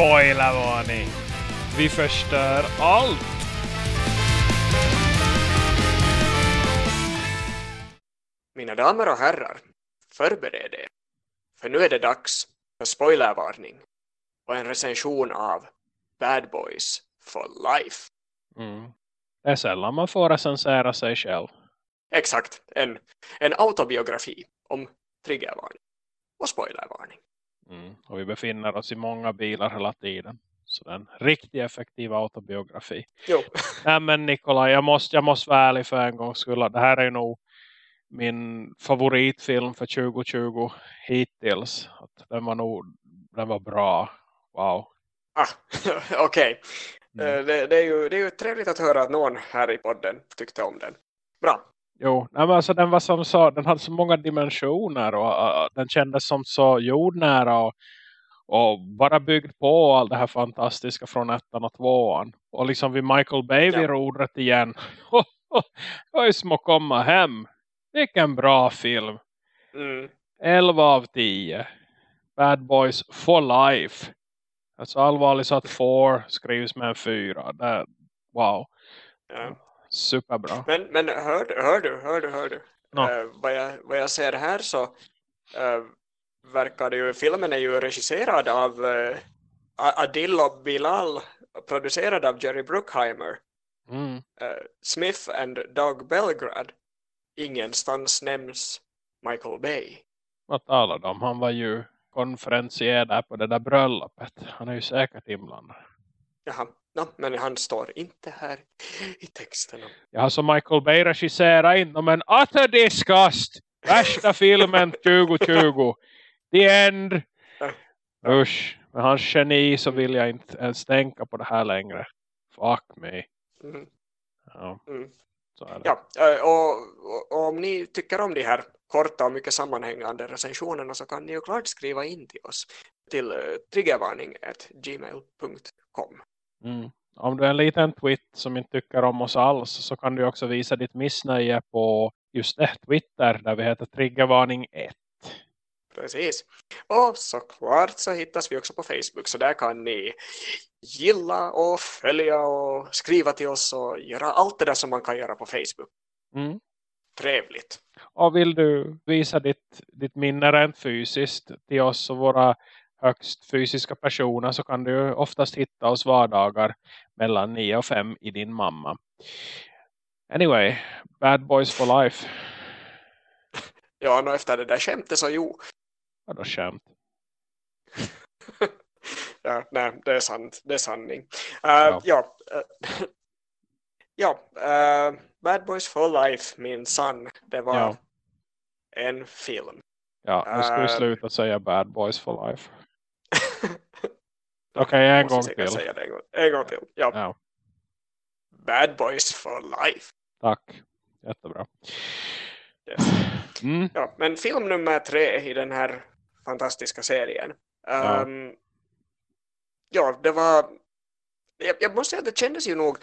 Spoilervarning! Vi förstör allt! Mina damer och herrar, förbered er. För nu är det dags för spoilervarning och en recension av Bad Boys for Life. Mm. Det är sällan man får recensera sig själv. Exakt, en, en autobiografi om triggervarning och spoilervarning. Mm. Och vi befinner oss i många bilar hela tiden. Så det är en riktigt effektiv autobiografi. Jo. Nej men Nikolaj, jag måste, jag måste vara ärlig för en gång skull. Det här är nog min favoritfilm för 2020 hittills. Att den var nog den var bra. Wow. Ah, Okej. Mm. Eh, Det, det, är ju, det är ju trevligt att höra att någon här i podden tyckte om den. Bra. Jo, nej, men alltså den var som så, den hade så många dimensioner och uh, den kändes som så jordnära och, och bara byggd på allt det här fantastiska från ettan och tvåan. Och liksom vid Michael Bay vid Ja. rodret igen. Som att komma hem. Vilken bra film. Mm. 11 av 10. Bad Boys for life. Alltså allvarligt så att 4 skrivs med en 4. Det, wow. Ja. Superbra. Men, men hör, du- hör du, hör du, hör du. Ja. Eh, vad, jag, vad jag ser här så eh, verkar det ju, filmen är ju regisserad av uh, Adil och Bilal, producerad av Jerry Bruckheimer, Mm. eh, Smith and Doug Belgrad. Ingenstans nämns Michael Bay. Vad talar de? Han var ju konferencier där på det där bröllopet. Han är ju säkert inblandad. Jaha, no, men han står inte här i texten. Jag har som Michael Bay regisserat in dem en utter disgust. Värsta filmen 2020. The end. Usch. Med hans geni så vill jag inte ens tänka på det här längre. Fuck me. Mm. Ja, Mm. Ja, och, och, om ni tycker om de här korta och mycket sammanhängande recensionerna så kan ni ju klart skriva in till oss till triggervarning.gmail.com. Mm. Om du är en liten twit som inte tycker om oss alls så kan du också visa ditt missnöje på just det, Twitter där vi heter Triggervarning 1. Precis. Och såklart så hittas vi också på Facebook så där kan ni gilla och följa och skriva till oss och göra allt det där som man kan göra på Facebook. Mm. Trevligt. Och vill du visa ditt, ditt minne rent fysiskt till oss och våra högst fysiska personer så kan du oftast hitta oss vardagar mellan 9 och 5 i din mamma. Anyway, Bad Boys for Life. Ja, och efter det där skämtet så jo. Vadå skämt? ja, nej, det är sant. Det är sanning. Uh, ja, eh, ja eh, Bad Boys for Life, min son, det var Ja. en film. Ja, nu ska vi sluta säga Bad Boys for Life. Okej, en gång till. Säga det en, gång, en gång till. Ja. Ja, Bad Boys for Life. tack. Jättebra. Yes. Mm. Ja, men film nummer tre i den här fantastiska serien. Ja. Um, ja, det var... Jag, jag måste säga att det kändes ju nog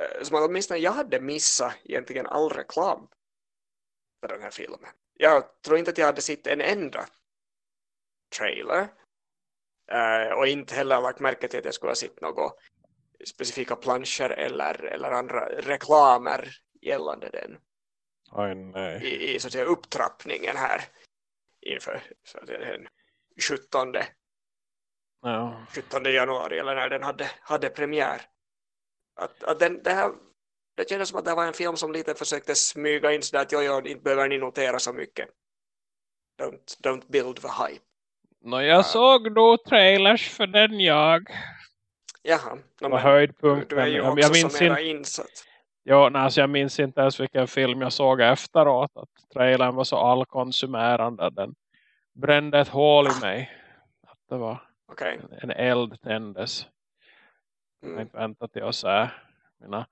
eh, som att åtminstone jag hade missat egentligen all reklam för den här filmen. Jag tror inte att jag hade sett en enda trailer. Eh, och inte heller lagt märke till att jag skulle ha sett några specifika planscher eller, eller andra reklamer gällande den Oj, nej. i, i så att säga, upptrappningen här inför så att säga, den 17, Ja. 17 januari eller när den hade, hade premiär. Att, att den, det, här, det kändes som att det var en film som lite försökte smyga in sådär att jo, jo, inte behöver ni notera så mycket. Don't, don't build the hype. Nå, jag såg då trailers för den jag. Jaha, no, Det men, du, höjdpunkten. du är ju också jag, minns inte, insatt. ja, nej, alltså jag minns inte ens vilken film jag såg efteråt. Att trailern var så allkonsumerande. Den brände ett hål i mig. Att det var Okej. en eld tändes. Jag har Mm. inte väntat till att se mina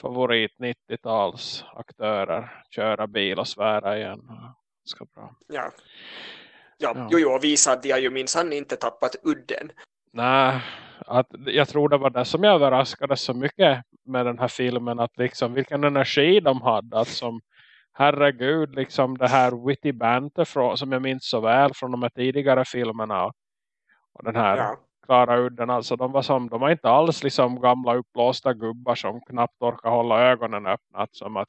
favorit 90-tals aktörer köra bil och svära igen. Ska bra. Ja. Ja, Ja. jo, jo, visa att de har ju minsann inte tappat udden. Nej, att, jag tror det var det som jag överraskades så mycket med den här filmen. Att liksom vilken energi de hade. Att som, herregud, liksom det här witty banter från, som jag minns så väl från de här tidigare filmerna. Och den här Ja. klara udden. Alltså de var som, de var inte alls liksom gamla uppblåsta gubbar som knappt orkar hålla ögonen öppna. Som att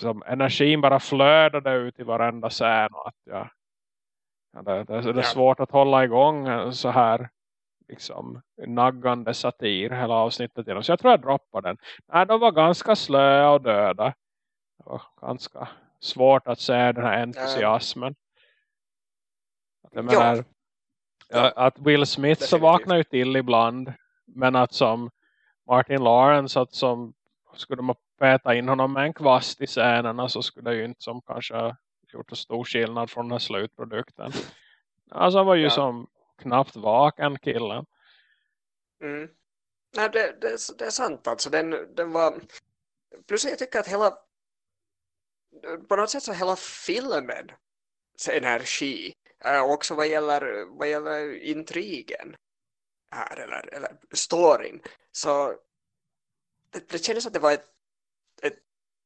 som energin bara flödade ut i varenda scen. Och att, ja, det, det, är svårt att hålla igång så här liksom naggande satir hela avsnittet genom. Så jag tror jag droppar den. Nej, de var ganska slöa och döda. Det var ganska svårt att se den här entusiasmen. Att jag menar, ja. att Will Smith Definitivt. så vaknar ju till ibland. Men att som Martin Lawrence att som skulle man peta in honom med en kvast i scenerna så skulle det ju inte som kanske gjort en stor skillnad från den slutprodukten. Alltså han var ju ja. som knappt vaken killen. Mm. Nej, det, det, det, är sant alltså. Den, den var... Plus jag tycker att hela... På något sätt så hela filmen energi. Äh, också vad gäller, vad gäller intrigen här, eller, eller storyn. Så det, det kändes att det var ett, ett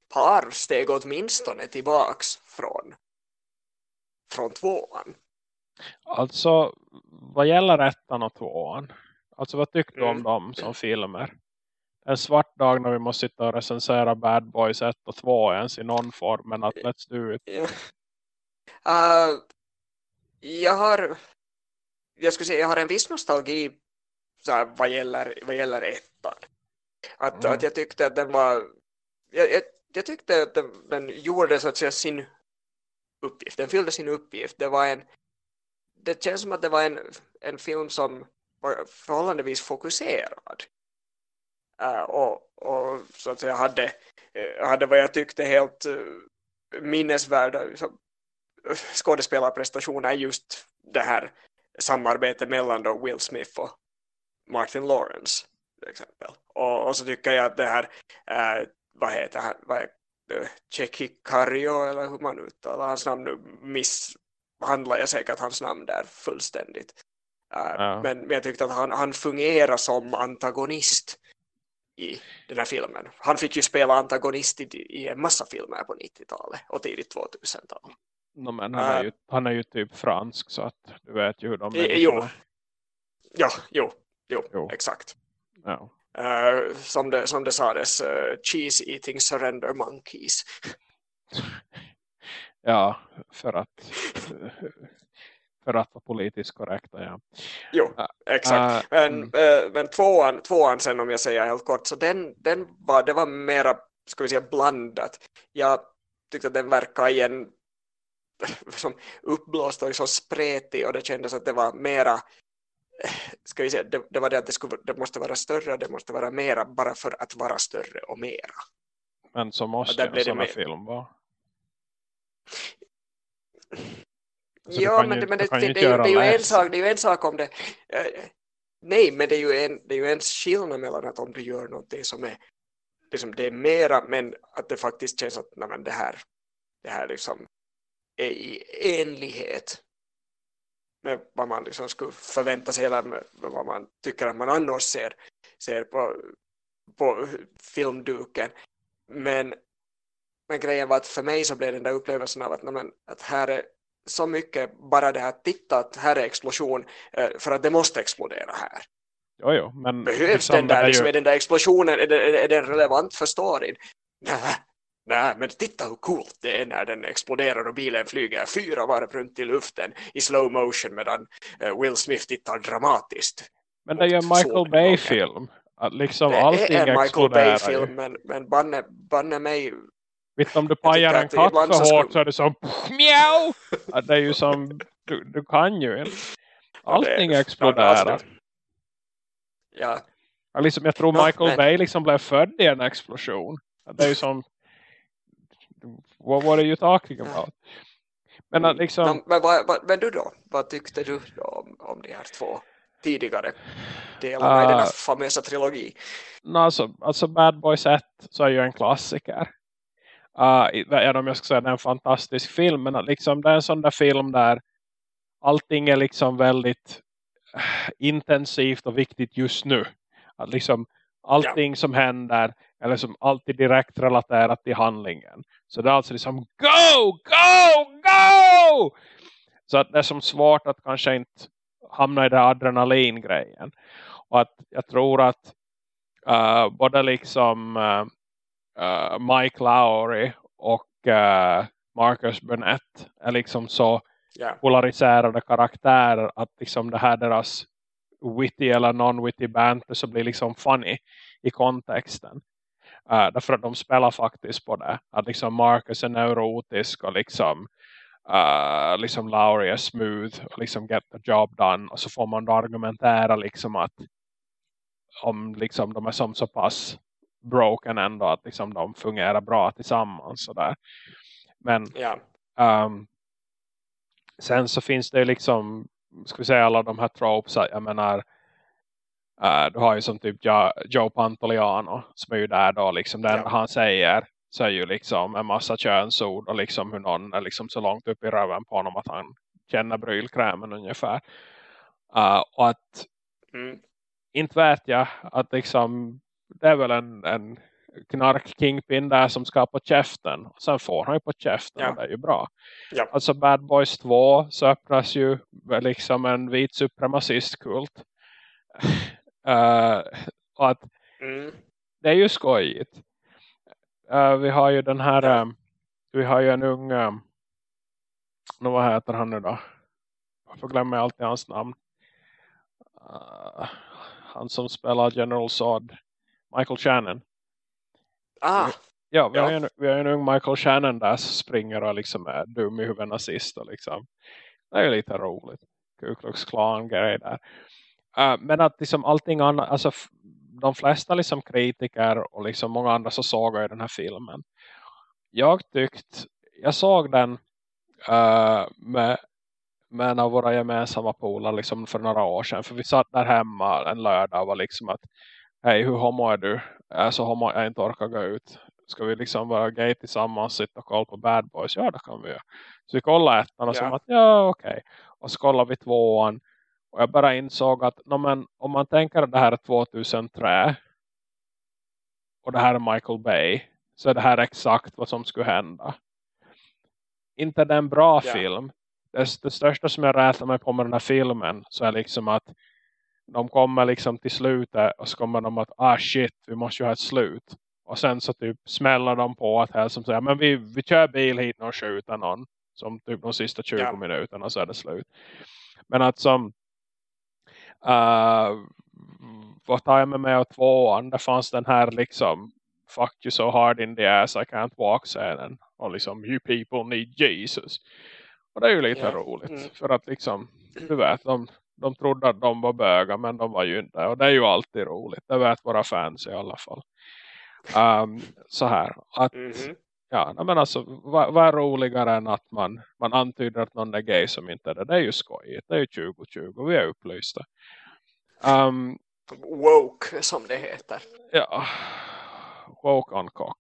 par steg åtminstone tillbaks från, från tvåan. Alltså, vad gäller ettan och tvåan? Alltså, vad tyckte du mm. om dem som filmer? En svart dag när vi måste sitta och recensera Bad Boys 1 och 2 ens i någon form, men att let's do it. Ja. Uh, jag har jag skulle säga, jag har en viss nostalgi så här, vad, gäller, vad gäller ettan. Att, mm. att jag tyckte att den var jag, jag, jag tyckte att den, den gjorde så att säga sin uppgift. Den fyllde sin uppgift. Det var en det känns som att det var en, en film som var förhållandevis fokuserad. Uh, och, och så att säga hade, eh, hade vad jag tyckte helt uh, minnesvärda liksom, skådespelarprestationer just det här samarbetet mellan då Will Smith och Martin Lawrence till exempel. Och, och så tycker jag att det här uh, vad heter han vad Cheki Cario eller hur man uttalar hans namn nu misshandlar jag säkert hans namn där fullständigt. Äh, ja. men, men jag tyckte att han, han fungerar som antagonist i den här filmen. Han fick ju spela antagonist i, i en massa filmer på 90-talet och tidigt 2000-tal. No, men han, är ju, han är ju typ fransk så att du vet ju hur de är. Jo. Ja, jo, jo, jo. exakt. Ja. Uh, som, det, som det sades, uh, cheese eating surrender monkeys. ja, för att för att vara politiskt korrekta, ja. Jo, uh, exakt. men, mm. men tvåan, tvåan sen om jag säger helt kort, så den, den var, det var mera, ska vi säga, blandat. Jag tyckte att den verkar i en som uppblåst och liksom spretig och det kändes att det var mera ska vi säga, det, det var det att det, skulle, det måste vara större det måste vara mera bara för att vara större och mera. Men så måste en sån här film vara. Så ja, men, ju, men det, det, det, det, är ju en sak, det är ju en sak om det äh, nej, men det är ju en, det är ju en skillnad mellan att om du gör någonting som är liksom, det är mera, men att det faktiskt känns att nej, det här det här liksom är i enlighet med vad man liksom skulle förvänta sig eller med vad man tycker att man annars ser, ser på, på filmduken. Men, men grejen var att för mig så blev den där upplevelsen av att, men, att här är så mycket bara det här titta att här är explosion eh, för att det måste explodera här. Jo, jo, men Behövs liksom, den där, är, liksom, ju... är den där explosionen, är, det, är den relevant för storyn? Nej, Nej, men titta hur coolt det är när den exploderar och bilen flyger fyra varv runt i luften i slow motion medan uh, Will Smith tittar dramatiskt. Men det är ju en Michael Bay-film. Liksom det är en Michael Bay-film, men, men banne, banne mig... Vet om du pajar en katt för hårt så är det som mjau! det är ju som, du, du kan ju inte. Allting ja, exploderar. Ja. ja. Liksom, jag tror Michael no, Bay liksom blev född i en explosion. Det är ju som what, are you talking about? Men, att liksom... Men, vad, vad, men du då? Vad tyckte du om, om de här två tidigare delarna uh, i den här famösa trilogi? No, alltså, alltså Bad Boys 1 så är ju en klassiker. Uh, även om jag ska säga att det är en fantastisk film. Men liksom, det är en sån där film där allting är liksom väldigt uh, intensivt och viktigt just nu. Att liksom allting ja. som händer eller som alltid direkt relaterat till handlingen. Så det är alltså liksom go, go, go! Så att det är som svårt att kanske inte hamna i den adrenalingrejen. Och att jag tror att uh, både liksom uh, Mike Lowry och Marcus Burnett är liksom så yeah. polariserade karaktärer att liksom det här deras witty eller non-witty banter så blir liksom funny i kontexten. Uh, därför att de spelar faktiskt på det. Att liksom Marcus är neurotisk och liksom uh, liksom Laurie är smooth och liksom get the job done. Och så får man då argumentera liksom att om liksom de är som så pass broken ändå att liksom de fungerar bra tillsammans. Sådär. Men ja. um, sen så finns det liksom ska vi säga alla de här tropes. Jag menar uh, du har ju som typ jo, Joe Pantoliano som är ju där då liksom det ja. han säger så är ju liksom en massa könsord och liksom hur någon är liksom så långt upp i röven på honom att han känner brylkrämen ungefär. Uh, och att mm. inte vet jag att liksom det är väl en, en knark-kingpin där som ska på käften. Och sen får han ju på käften ja. och det är ju bra. Ja. Alltså Bad Boys 2 så öppnas ju liksom en vit supremacistkult. Uh, att mm. det är ju skojigt. Uh, vi har ju den här um, vi har ju en ung um, vad heter han nu då? Jag glömmer alltid hans namn. Uh, han som spelar General Zod. Michael Shannon. Ah. Ja, vi, ja. Har en, vi har en ung Michael Shannon där som springer och liksom är dum i huvudet nazist. Och liksom. Det är ju lite roligt. Ku Klux Klan grej där. Uh, men att liksom allting annat, alltså de flesta liksom kritiker och liksom många andra så såg jag den här filmen. Jag tyckte, jag såg den uh, med, med en av våra gemensamma polar liksom för några år sedan. För vi satt där hemma en lördag och var liksom att hej hur homo är du? så homo jag inte orkar gå ut. Ska vi liksom vara gay tillsammans sitta och kolla på Bad Boys? Ja det kan vi göra. Så vi kollade ettan och ja. som att ja okej. Okay. Och så kollade vi tvåan. Och jag bara insåg att no, men, om man tänker att det här är 2003 och det här är Michael Bay så är det här exakt vad som skulle hända. Inte det en bra ja. film. Det, det största som jag rätar mig på med den här filmen så är liksom att de kommer liksom till slutet och så kommer de att ah shit, vi måste ju ha ett slut. Och sen så typ smäller de på att här som säger, men vi, vi kör bil hit och skjuter någon. Som typ de sista 20 ja. minuterna så är det slut. Men att som uh, vad tar jag med mig av tvåan? Det fanns den här liksom fuck you so hard in the ass I can't walk scenen. Och liksom you people need Jesus. Och det är ju lite ja. roligt. Mm. För att liksom, du vet, de, de trodde att de var böga men de var ju inte. Och det är ju alltid roligt. Det vet våra fans i alla fall. Um, så här. Att, mm -hmm. Ja, men alltså, vad, vad, är roligare än att man, man antyder att någon är gay som inte är det? Det är ju skojigt. Det är ju 2020. Vi är upplysta. Um, woke som det heter. Ja. Woke on cock.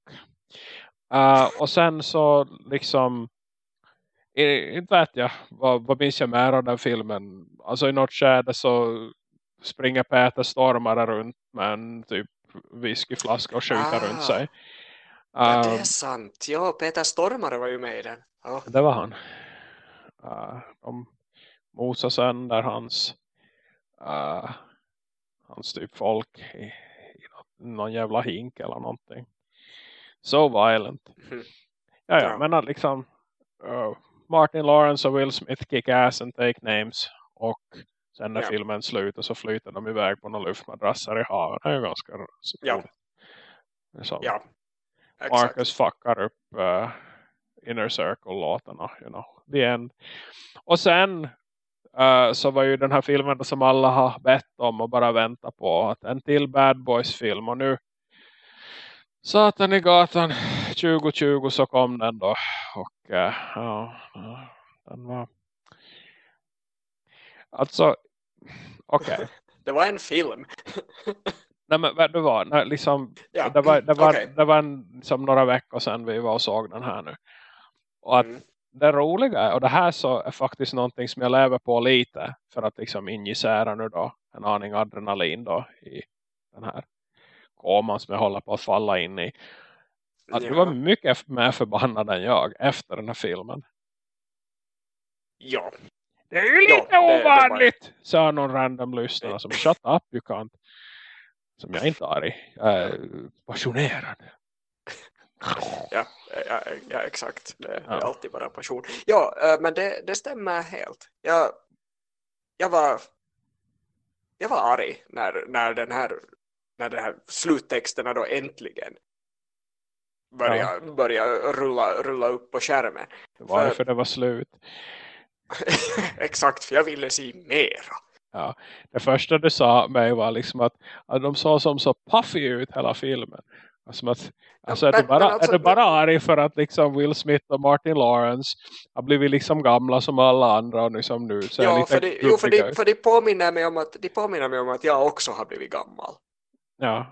Uh, och sen så liksom inte vet jag vad, vad minns jag mer av den filmen alltså i något skede så springer Peter Stormare runt med en typ whiskyflaska och skjuter ah. runt sig ja, det är sant. Ja, Peter Stormare var ju med i den. Ja. Det var han. Uh, de mosade sönder hans uh, hans typ folk i, i någon jävla hink eller någonting. So violent. Mm. Ja, ja, men liksom uh, Martin Lawrence och Will Smith kick ass and take names. Och sen när ja. filmen slutar så flyter de iväg på några luftmadrasser i havet. Det är ju ganska så ja. Så. ja. Marcus fuckar upp uh, Inner Circle-låtarna. You know, the end. Och sen uh, så var ju den här filmen som alla har bett om och bara vänta på. Att en till Bad Boys-film. Och nu Satan i gatan 2020 så kom den då. Och uh, ja, den var... Alltså, okej. Okay. det var en film. Nej men det var, nej, liksom, ja. det var, det var, okay. det var en, som några veckor sedan vi var och såg den här nu. Och att mm. det roliga och det här så är faktiskt någonting som jag lever på lite för att liksom injicera nu då en aning adrenalin då i den här koman som jag håller på att falla in i. Att ja. du var mycket mer förbannad än jag efter den här filmen. Ja. Det är ju lite Ja, det- det var- ovanligt, sa någon random lyssnare som shut up, you can't. Som jag inte är i. Jag är passionerad. Ja, ja, ja exakt. Det är Ja. alltid bara passion. Ja, eh, men det, det stämmer helt. Jag, jag var jag var arg när, när den här när den här sluttexterna då äntligen började, började rulla, rulla upp på skärmen. Det var ju för det var slut. Exakt, för jag ville se mera. Ja. Det första du sa mig var liksom att, att de såg som så puffy ut hela filmen. Alltså att, alltså är, men- du bara, men alltså- är du bara arg för att liksom Will Smith och Martin Lawrence har blivit liksom gamla som alla andra och liksom nu så är Ja, lite för det, jo, för, det, för det, påminner mig om att, det påminner mig om att jag också har blivit gammal. Ja.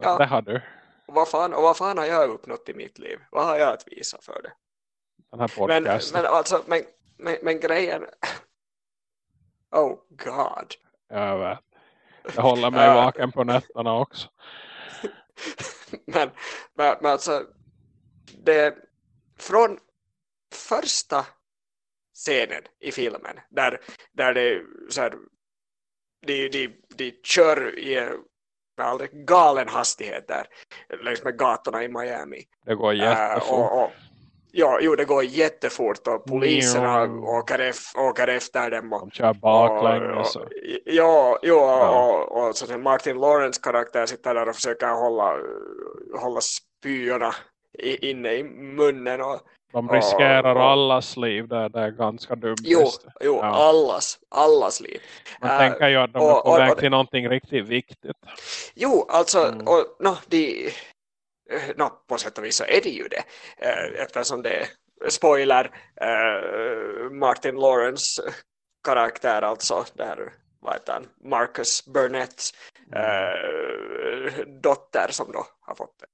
Ja. Det har du. Och vad, fan, och vad fan har jag uppnått i mitt liv? Vad har jag att visa för det? Den här Men, podcasten. men alltså, men, men, men grejen... Oh god. Ja, jag vet. Jag håller mig vaken på nätterna också. men, men, men alltså, det, från första scenen i filmen där, där det så här, de, de, de kör i alldeles galen hastighet där längs med gatorna i Miami. Det går Äh, jättefort. och, och, ja, jo, det går jättefort och poliserna Njo. åker, ef, åker efter dem. Och, De kör baklänges. och, och- ja, jo, Ja. och, och så Martin Lawrence karaktär sitter där och försöker hålla, hålla spyorna inne i munnen. Och, De riskerar och- allas liv. Det, det är ganska dumt. jo, jo Ja. allas, allas liv. Man Äh, tänker ju att de är och- på väg till någonting riktigt viktigt. Jo, alltså, Mm. och, no, de, eh, no, på sätt och vis så är det ju det. Eh, eftersom det spoiler, eh, Martin Lawrence karaktär, alltså där, vad heter han, Marcus Burnett eh, dotter som då har fått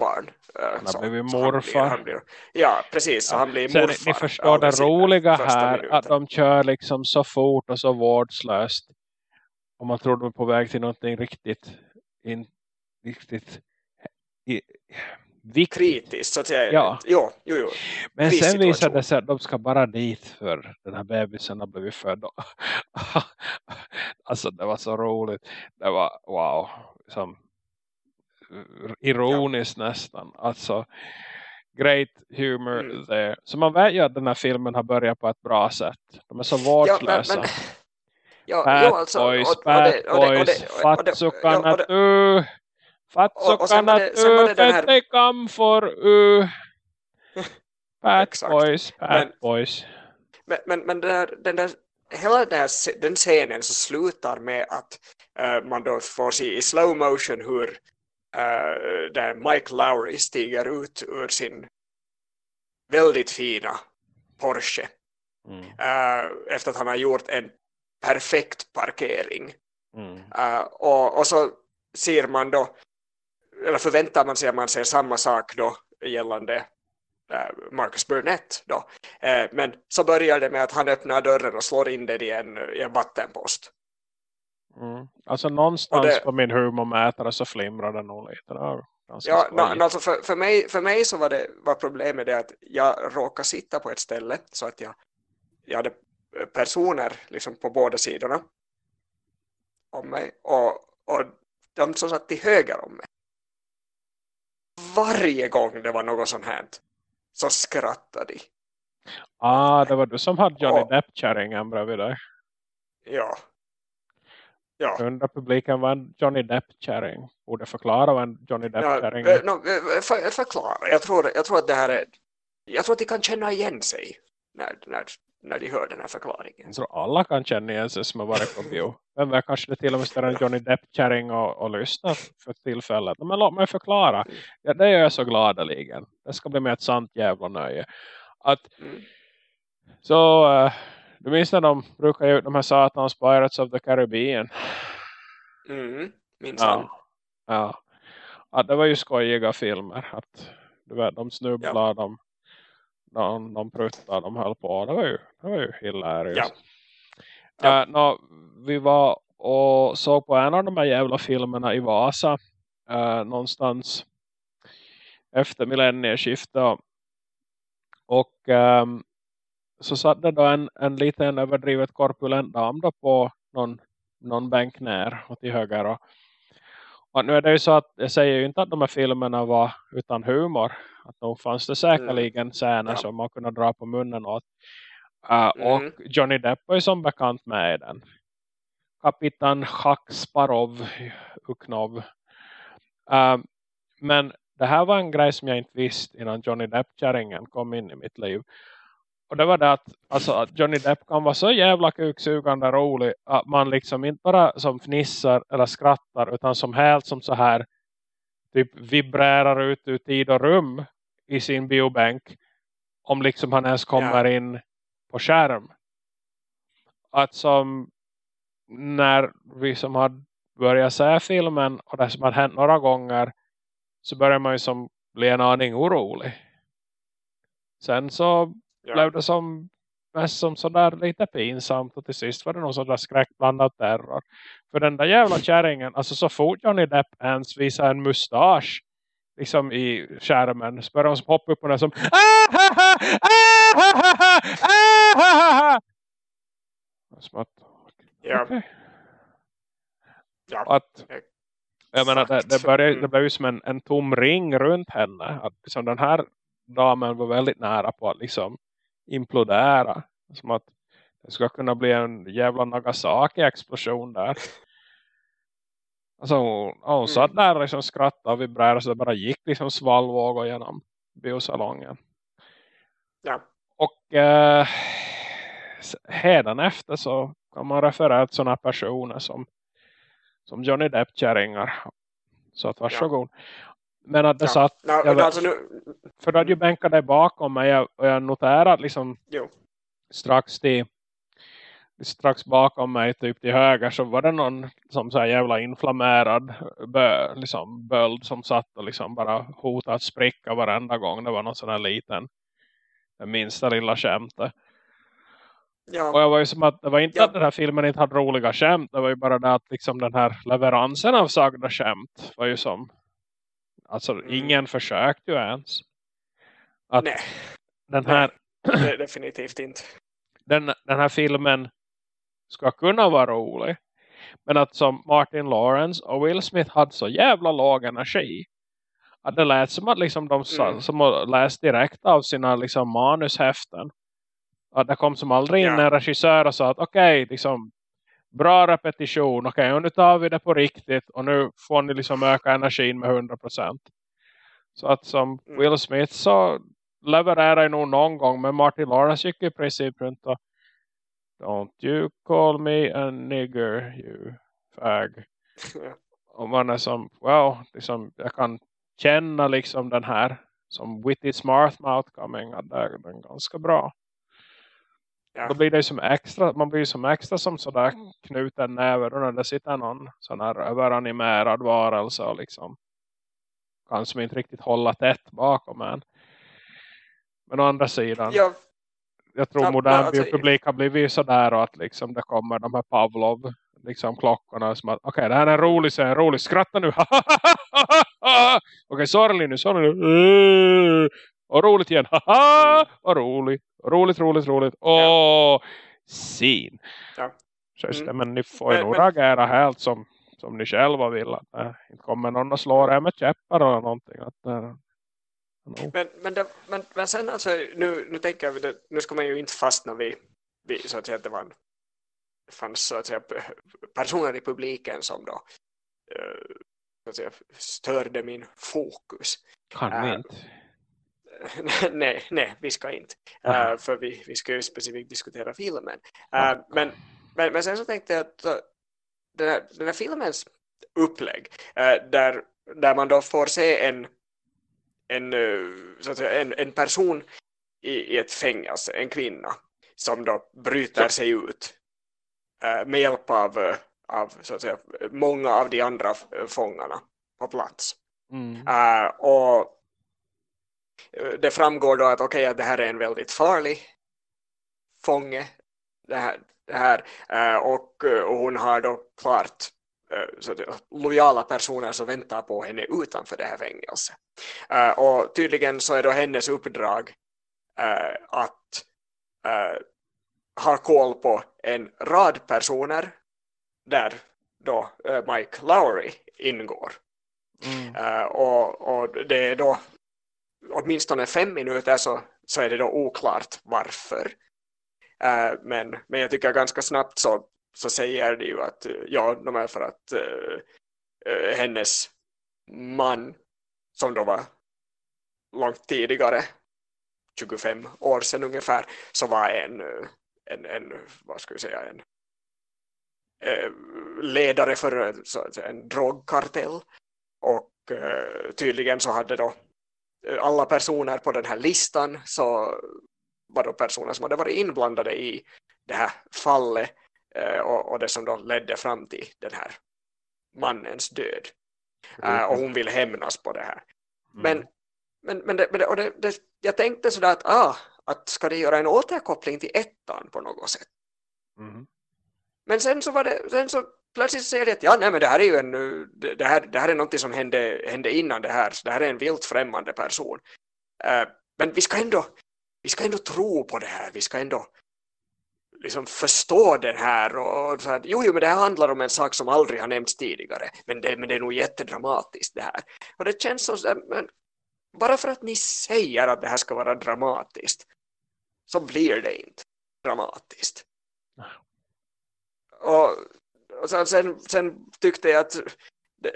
barn. Eh, har så- blivit han morfar. han blir, ja, precis, Ja. han blir Sen, morfar. ni förstår det roliga här minuten. att de kör liksom så fort och så vårdslöst. Och man tror de är på väg till någonting riktigt, in, riktigt i, viktigt. Kritiskt, så att säga. Ja. Jo, jo, jo. Men sen krissituation. visade det sig att de ska bara dit för den här bebisen har blivit född. alltså det var så roligt. Det var wow. Som, ironiskt nästan. Alltså great humor Mm. there. Så man vet ju att den här filmen har börjat på ett bra sätt. De är så Ja, vårdslösa. men, men, ja, Bad jo, alltså, boys, och- bad och boys, och det- ja, och sen det- sen var tu, det den här- fette kam for u. Bad boys, bad Men- boys. Men, men, men den, där, den där, hela den, här, den scenen så slutar med att eh, man då får se i slow motion hur uh, där Mike Lowry stiger ut ur sin väldigt fina Porsche Mm, eh, efter att han har gjort en perfekt parkering. mm. Eh, och, och så ser man då, eller förväntar man sig att man ser samma sak då gällande eh, Marcus Burnett då. Eh, men så börjar det med att han öppnar dörren och slår in den i en, i en vattenpost. Mm. Alltså någonstans Och det- på min humormätare så flimrar det nog lite. Ganska Ja, no, alltså för, för, mig, för mig så var, det, var problemet det att jag råkade sitta på ett ställe så att jag, jag hade personer liksom på båda sidorna om mig och, och de som satt till höger om mig varje gång det var något sånt här så skrattade de. Ah, det var du som hade Johnny Och- Depp-kärringen bredvid dig. Ja. Ja. Undrar publiken var en Johnny Depp-kärring. Borde förklara vad en Johnny Depp-kärring eh, är. no, eh, för, förklara. Jag tror, jag tror att det här är jag tror att de kan känna igen sig när, när, när de hör den här förklaringen. Jag tror alla kan känna igen sig som har varit på bio. Men väl kanske det till och med står en Johnny Depp-kärring och, och lyssnar för tillfället. Men låt mig förklara. Mm. Ja, det gör jag så gladeligen. Det ska bli med ett sant jävla nöje. Att Mm. Så uh, du minns när de brukar ut de här satans Pirates of the Caribbean? Mm, minsann. Ja. ja. Att det var ju skojiga filmer. Att du vet, de snubblar, de, de, de pruttar, de höll på. Det var ju, det var ju hilarious. Ja. Ja. nå, vi var och såg på en av de här jävla filmerna i Vasa. eh, någonstans efter millennieskiftet. Och ehm, så satt det då en, en liten överdrivet korpulent dam då på någon, någon bänk ner och till höger. Och, och nu är det ju så att jag säger ju inte att de här filmerna var utan humor. Att då fanns det säkerligen mm. scener ja. som man kunde dra på munnen åt. Uh, mm. Och Johnny Depp var ju som bekant med i den. Kapitan Haksparov Uknov. Uh, men det här var en grej som jag inte visste innan Johnny Depp-kärringen kom in i mitt liv. Och det var det att, alltså, att Johnny Depp kan vara så jävla kuksugande rolig att man liksom inte bara som fnissar eller skrattar utan som helt som så här typ vibrerar ut ur tid och rum i sin biobänk om liksom han ens kommer ja. in på skärm. Att som när vi som har börjat se filmen och det som har hänt några gånger så börjar man ju som bli en aning orolig. Sen så ja. blev det som mest som sådär lite pinsamt och till sist var det någon sådär skräckblandad terror. För den där jävla kärringen, alltså så fort Johnny Depp ens visar en mustasch liksom i skärmen så börjar de hoppa upp på den som som att, ja. Okay. ja. Att, jag menar, det, det, började, det blev ju som en, en tom ring runt henne. Att liksom den här damen var väldigt nära på att liksom implodera. Som att det ska kunna bli en jävla Nagasaki-explosion där. Alltså hon, hon mm. satt där och liksom skrattade och vibrerade så det bara gick liksom svallvågor genom biosalongen. Ja. Och eh, efter så kan man referera till sådana personer som som Johnny Depp-kärringar. Så att varsågod. Ja. Men att det ja. satt... No, jag, alltså nu... För du hade ju bänkat dig bakom mig och jag noterade liksom jo. strax till strax bakom mig typ till höger så var det någon som så här jävla inflammerad bö, liksom böld som satt och liksom bara hotade att spricka varenda gång det var någon sån här liten den minsta lilla skämtet. Ja. Och jag var ju som att det var inte ja. att den här filmen inte hade roliga skämt. Det var ju bara det att liksom den här leveransen av sagda skämt var ju som alltså mm. ingen försökte ju ens. Att Nej. Den här Nej, definitivt inte. Den, den här filmen ska kunna vara rolig. Men att som Martin Lawrence och Will Smith hade så jävla låg energi. Att det lät som att liksom de mm. som läst direkt av sina liksom manushäften att det kom som aldrig in en regissör och sa att okej, okay, liksom bra repetition, okej okay, nu tar vi det på riktigt och nu får ni liksom öka energin med 100%. Så att som mm. Will Smith så levererar jag nog någon gång men Martin Lawrence gick i princip runt och Don't you call me a nigger, you fag. och man är som, wow, liksom, jag kan känna liksom den här som witty smart mouth coming, att det är ganska bra. Ja. Då blir det som extra, man blir som extra som sådär knuten näver och när det sitter någon sån här överanimerad varelse och liksom kan som inte riktigt hålla tätt bakom en. Men å andra sidan ja. Jag tror ja, modern alltså, biopublik har blivit sådär och att liksom det kommer de här Pavlov liksom klockorna som att okej okay, det här är en rolig scen, rolig, skratta nu okej okay, sorglig nu, sorglig nu och roligt igen, och roligt roligt, roligt, roligt. Ja. sin. Ja. Mm. Men ni får ju nog reagera helt som, som ni själva vill. Att äh, inte kommer någon att slå er med käppar eller någonting. Att, äh, men, men, det, men, men sen alltså, nu, nu tänker jag, nu ska man ju inte fastna vid, vid så att säga, det var en, fanns så att säga, personer i publiken som då uh, så att säga, störde min fokus. Kan vi inte? nej, nej, vi ska inte. Uh, för vi, vi ska ju specifikt diskutera filmen. Uh, men, men, men sen så tänkte jag att uh, den, här, den här filmens upplägg där, där man då får se en, en, så att säga, en, en person i, i ett fängelse, en kvinna som då bryter sig ut med hjälp av, av så att säga, många av de andra fångarna på plats. Mm. och det framgår då att okej, okay, att det här är en väldigt farlig fånge det här, det här eh, och, och hon har då klart eh, lojala personer som väntar på henne utanför det här fängelset. Eh, och tydligen så är då hennes uppdrag att har koll på en rad personer där då Mike Lowry ingår. Mm. Och, och det är då åtminstone fem minuter så, så är det då oklart varför. Men, men jag tycker ganska snabbt så, så säger det ju att eh, ja, de är för att eh, eh, hennes man som då var långt tidigare 25 år sedan ungefär så var en, en, en vad ska vi säga en eh, ledare för så en drogkartell. Och eh, tydligen så hade då alla personer på den här listan så var då personer som hade varit inblandade i det här fallet och, och det som då ledde fram till den här mannens död. Mm. och hon vill hämnas på det här. Mm. Men, men, men, det, men det, och det, det, jag tänkte sådär att, ah, att ska det göra en återkoppling till ettan på något sätt? Mm. Men sen så var det, sen så plötsligt säger det att ja, nej, men det här är ju en, det här, det här är något som hände, hände innan det här, så det här är en vilt främmande person. Uh, men vi ska ändå, vi ska ändå tro på det här, vi ska ändå liksom förstå den här och, så här, jo, jo, men det här handlar om en sak som aldrig har nämnts tidigare. Men det, men det är nog jättedramatiskt det här. Och det känns som men bara för att ni säger att det här ska vara dramatiskt så blir det inte dramatiskt. Och, och sen, sen, sen tyckte jag att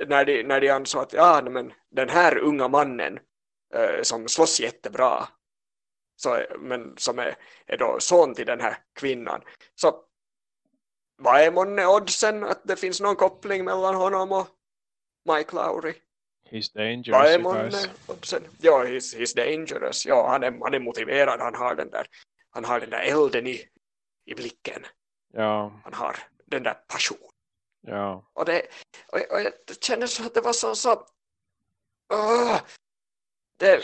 när de, när de ansåg att ja, men den här unga mannen eh, som slåss jättebra så, men som är, är då son till den här kvinnan. Så vad är månne oddsen att det finns någon koppling mellan honom och Mike Lowry? He's dangerous. Vad är månne oddsen? Ja, he's, he's dangerous. Ja, han är, han är motiverad. Han har den där, han har den där elden i, i blicken. Ja. Han har den där passion. Ja. Och det, och, och jag känner så att det var så, så uh, det,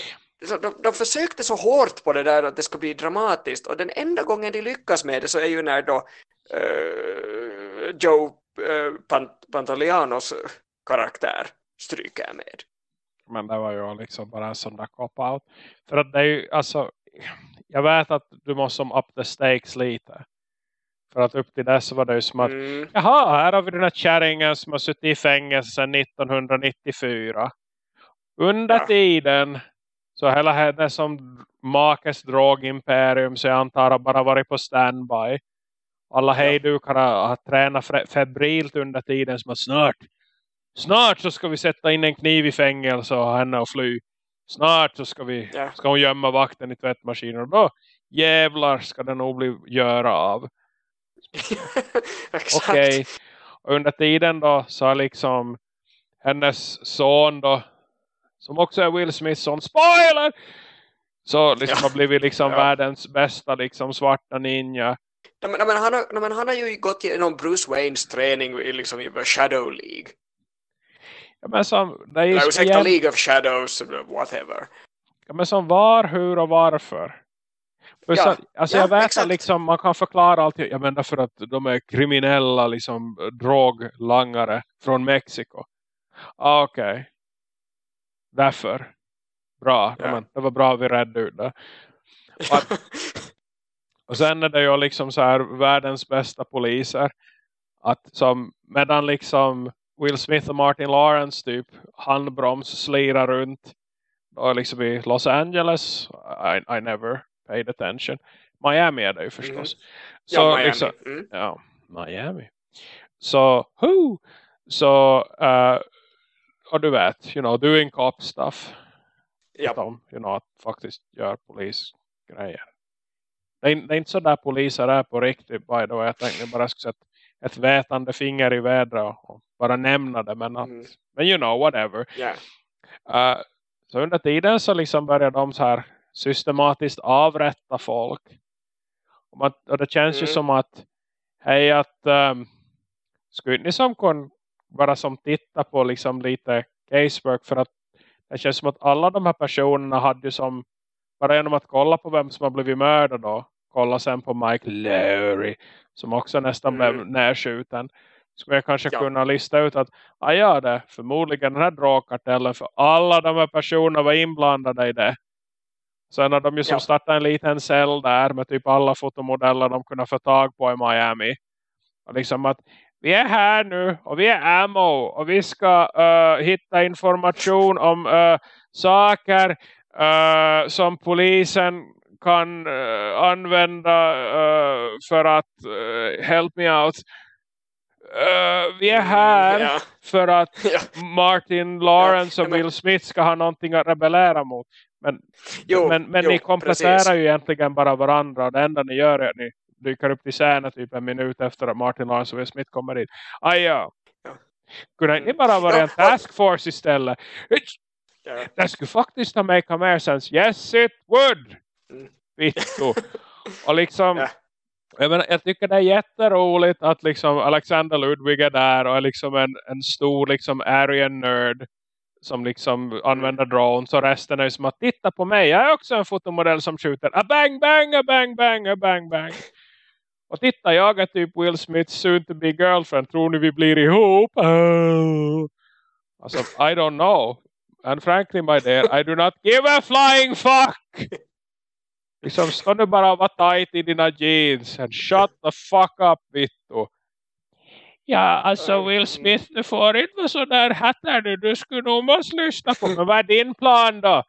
de, de försökte så hårt på det där att det ska bli dramatiskt och den enda gången de lyckas med det så är ju när då uh, Joe uh, Pant Pantolianos karaktär stryker med. Men det var ju liksom bara en sån där cop-out. För att det är ju, alltså, jag vet att du måste som up the stakes lite. För att upp till dess var det ju som att, mm. jaha, här har vi den här kärringen som har suttit i fängelse sedan 1994. Under ja. tiden så hela hennes som makes drogimperium så jag antar har bara varit på standby. Alla hejdukar har, tränat febrilt under tiden som att snart, snart så ska vi sätta in en kniv i fängelse och henne och fly. Snart så ska, vi, ja. ska hon gömma vakten i tvättmaskinen och då jävlar ska det nog bli göra av. Okej. Okay. Och under tiden då så har liksom hennes son då som också är Will Smith som spoiler så liksom ja. har blivit liksom ja. världens bästa liksom svarta ninja Nej, men, men, han, har, men han har ju gått genom Bruce Waynes träning i, liksom, i Shadow League ja, men som, det är ju ursäkta. League of Shadows whatever ja, men som var, hur och varför Ja, så, alltså ja, jag vet exakt. att liksom, man kan förklara allt. Jag menar för att de är kriminella liksom, droglangare från Mexiko. Ah, Okej. Okay. Därför. Bra. Ja. Men, det var bra vi räddade ut det. Och, att, och sen är det ju liksom så här världens bästa poliser. Att som medan liksom Will Smith och Martin Lawrence typ handbroms slirar runt. Då liksom i Los Angeles. I, I never paid attention. Miami är det ju förstås. Mm. Så ja, Miami. Liksom, mm. ja, Miami. Så, who? Så, uh, och du vet, you know, doing cop stuff. Ja. De, you know, att faktiskt gör polisgrejer. Det är, det är inte så där poliser är på riktigt, by the way. Jag tänkte bara skulle sätta ett vätande finger i vädra och bara nämna det. Men, att, mm. men you know, whatever. Yeah. Uh, så under tiden så liksom börjar de så här systematiskt avrätta folk. Och, man, och det känns mm. ju som att hej att um, skulle ni som kan bara som titta på liksom lite casework för att det känns som att alla de här personerna hade ju som bara genom att kolla på vem som har blivit mördad då kolla sen på Mike Lowry som också nästan mm. blev närskjuten skulle jag kanske ja. kunna lista ut att ah, ja, det förmodligen den här drogkartellen för alla de här personerna var inblandade i det Sen har de ju som Ja. startat en liten cell där med typ alla fotomodeller de kunde få tag på i Miami. Och liksom att vi är här nu och vi är ammo och vi ska eh, hitta information om eh, saker eh, som polisen kan använda för att uh, help me out. Vi är här Ja. för att. Martin Lawrence och Will Smith ska ha någonting att rebellera mot. Men, Jo, men, men jo, ni kompletterar precis. ju egentligen bara varandra. Och det enda ni gör är att ni dyker upp i scenen typ en minut efter att Martin Lawrence och Smith kommer dit. Aj ja. Kunde ni bara vara en och- task force istället? Ja. det skulle faktiskt ha make mer sense. Yes it would! Mm. Vittu. Och liksom... Ja. Jag, menar, jag tycker det är jätteroligt att liksom Alexander Ludwig är där och är liksom en, en stor liksom Aryan nerd som liksom använder drones och resten är som att titta på mig. Jag är också en fotomodell som skjuter a bang bang, a bang bang, a bang bang. Och titta, jag är typ Will Smiths soon to be girlfriend. Tror ni vi blir ihop? Oh. Alltså, I don't know. And frankly my dear, I do not give a flying fuck! Liksom, ska du bara vara tight i dina jeans and shut the fuck up, Vittu. Ja, alltså Will Smith, du får inte vara så där hattar nu. Du skulle nog måste lyssna på mig. Vad är din plan då?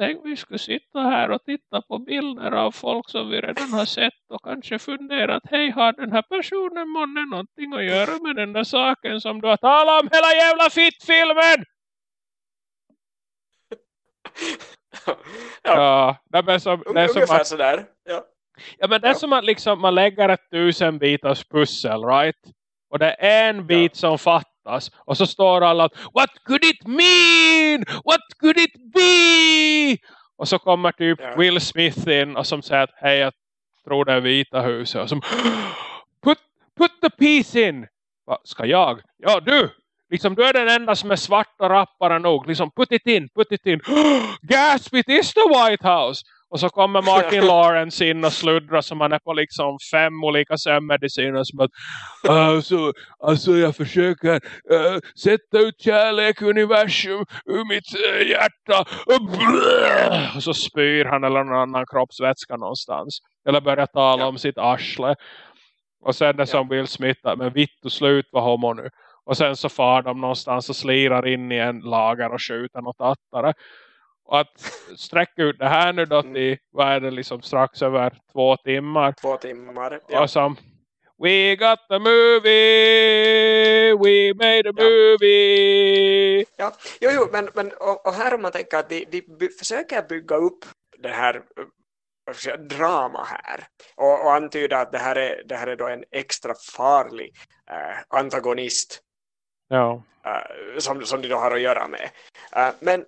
Tänkte vi skulle sitta här och titta på bilder av folk som vi redan har sett och kanske fundera att hej, har den här personen månne någonting att göra med den där saken som du har talat om hela jävla fittfilmen? ja. Ja, det är som, det är som Ungefär att sådär. Ja. Ja men det är Ja. som att liksom man lägger ett tusen bitars pussel, right? Och det är en bit som fattas. Och så står alla att, What could it mean? What could it be? Och så kommer typ Ja. Will Smith in och som säger att hej jag tror det är Vita huset. Och som put, put the piece in. Va, ska jag? Ja du! Liksom du är den enda som är svart och rappare nog. Liksom put it in, put it in. Gasp, it is the White House! Och så kommer Martin Lawrence in och sluddrar som han är på liksom fem olika sömnmediciner som att alltså, alltså jag försöker äh, sätta ut kärlek universum ur mitt äh, hjärta. Och, och så spyr han eller någon annan kroppsvätska någonstans. Eller börjar tala Ja. om sitt arsle. Och sen det som Will Smith att, men vitt och slut var homo nu? Och sen så far de någonstans och slirar in i en lager och skjuter något attare att sträcka ut det här nu då till, vad är det liksom strax över två timmar. Två timmar. Ja. Och som, we got the movie, we made a Ja. movie. Ja, jo, jo, men, men och, och här om man tänker att de, de försöker bygga upp det här eh, drama här och, och antyda att det här är, det här är då en extra farlig eh, antagonist Ja, eh, som, som de då har att göra med. Eh, men,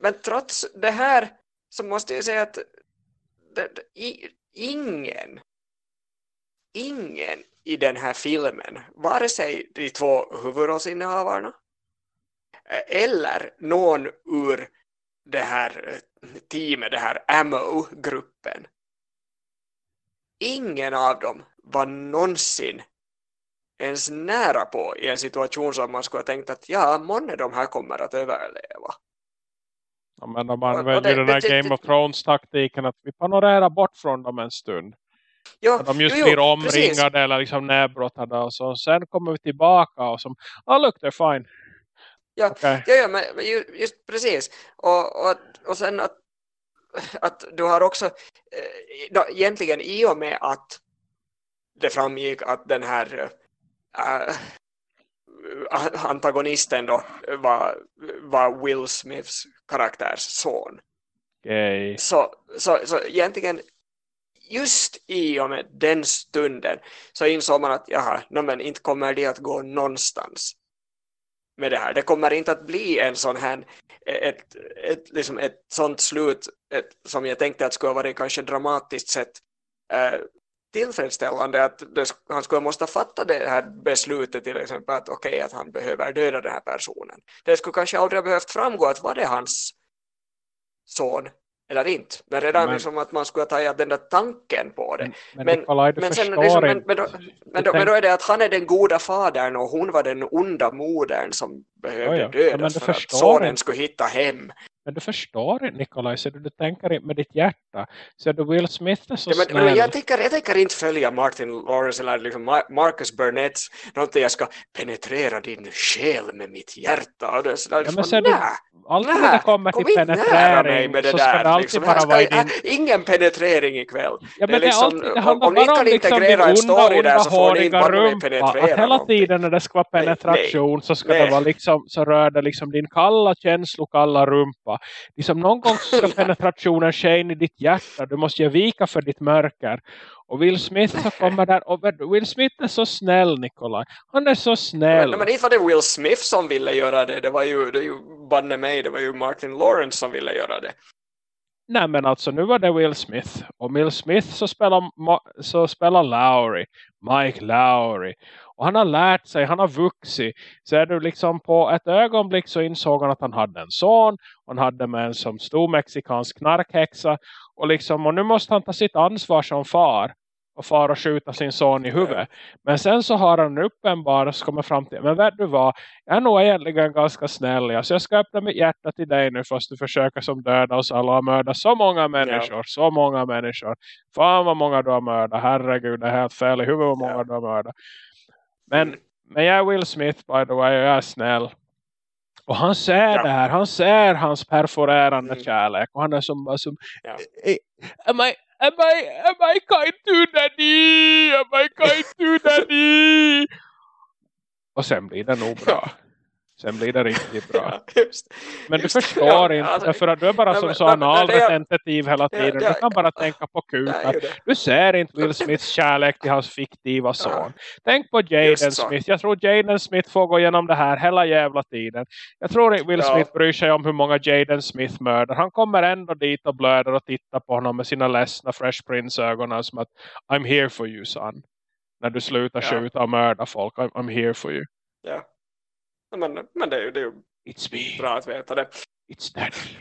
men trots det här så måste jag säga att det, det, i, ingen ingen i den här filmen, vare sig de två huvudrollsinnehavarna eh, eller någon ur det här eh, teamet, det här AMO-gruppen. Ingen av dem var någonsin ens nära på i en situation som man skulle ha tänkt att ja, månne de här kommer att överleva. Ja, men de Och- och använder det- ju den här det- det- Game of Thrones-taktiken att vi panorerar bort från dem en stund. Att de just jo, blir jo, precis. omringade eller liksom näbbrottade och så. Sen kommer vi tillbaka och som, ah look they're fine. Ja, Okej. Ja, ja men, men ju- just precis. Och, och, och sen att, att du har också, eh, då, egentligen i och med att det framgick att den här äh, antagonisten då var, var Will Smiths karaktärs son. Okej. Så, så, så egentligen just i och med den stunden så insåg man att jaha, no, men inte kommer det att gå någonstans med det här. Det kommer inte att bli en sån här ett, ett, liksom ett sånt slut ett, som jag tänkte att skulle ha varit kanske dramatiskt sett eh, tillfredsställande att han skulle måste fatta det här beslutet till exempel att okej att han behöver döda den här personen. Det skulle kanske aldrig ha behövt framgå att var det hans son eller inte. Men redan Men- liksom att man skulle ta den där tanken på det. Men, men, Nikolaj, men sen liksom- men- men då- Men då, men då är det att han är den goda fadern och hon var den onda modern som behövde Ja, ja. Dödas för att sonen inte. skulle hitta hem Men du förstår inte Nikolaj, så du, du tänker inte med ditt hjärta. Så du Will Smith är så Ja, men, snäll. men jag, tänker, jag tänker inte följa Martin Lawrence eller liksom Ma- Marcus Burnett någonting jag ska penetrera din själ med mitt hjärta och det är sådär, Ja, liksom, men ser du, nä, alltid nä, när det kommer kom till penetrering med det så ska det där alltid liksom. bara vara din... ingen penetrering ikväll Ja, det men det, är liksom, alltid, det om- handlar om ni bara kan om liksom integrera en onda, story där onda, så får ni inte vara med penetrera Att hela tiden när det ska vara Nej, penetration så ska nej. det vara liksom, så rör det liksom din kalla känslokalla rumpa. Liksom någon gång ska penetrationen ske in i ditt hjärta. Du måste ge vika för ditt mörker. Och Will Smith så kommer där. Och Will Smith är så snäll Nikolaj. Han är så snäll. Men, men inte var det Will Smith som ville göra det, det var ju, det ju banne mig, det var ju Martin Lawrence som ville göra det. Nej men alltså nu var det Will Smith. Och Will Smith så spelar, så spelar Lowry. Mike Lowry. Och han har lärt sig, han har vuxit. Så är du liksom på ett ögonblick så insåg han att han hade en son. Han hade med en som stor mexikansk knarkhäxa. Och, liksom, och nu måste han ta sitt ansvar som far. Och far och skjuta sin son i huvudet. Men sen så har han uppenbart kommit fram till. Men vet du vad? Jag är nog egentligen ganska snäll. Ja. Så jag ska öppna mitt hjärta till dig nu. Fast du försöker som döda oss alla och mörda så många människor. Så många människor. Fan vad många du har mördat. Herregud det är helt fel i huvudet vad många Ja. du har mördat. Men, men jag är Will Smith by the way. Jag är snäll. Och han ser Ja. det här. Han ser hans perforerande Mm. kärlek. Och han är som bara som. Ja. "Eh, Am I, am I, am I kind to daddy? Am I kind to daddy? Och sen blir det nog bra. Sen blir det riktigt bra. Ja, just. Men du Just det, förstår ja, inte. alltså- Därför att du är bara Ja, som men- så analretentativ hela tiden. ja, Du kan bara tänka på det. Du ser inte Will Smiths kärlek till hans fiktiva son. Tänk på Jaden. Smith. Jag tror Jaden Smith får gå igenom det här hela jävla tiden. Jag tror inte Will. Smith bryr sig om hur många Jaden Smith mördar. Han kommer ändå dit och blöder och tittar på honom med sina ledsna Fresh Prince-ögonen som att I'm here for you son. När du slutar Ja. skjuta och mörda folk. I'm, I'm here for you. Ja. Men, men det är ju det är ju It's me. bra att veta det. It's daddy.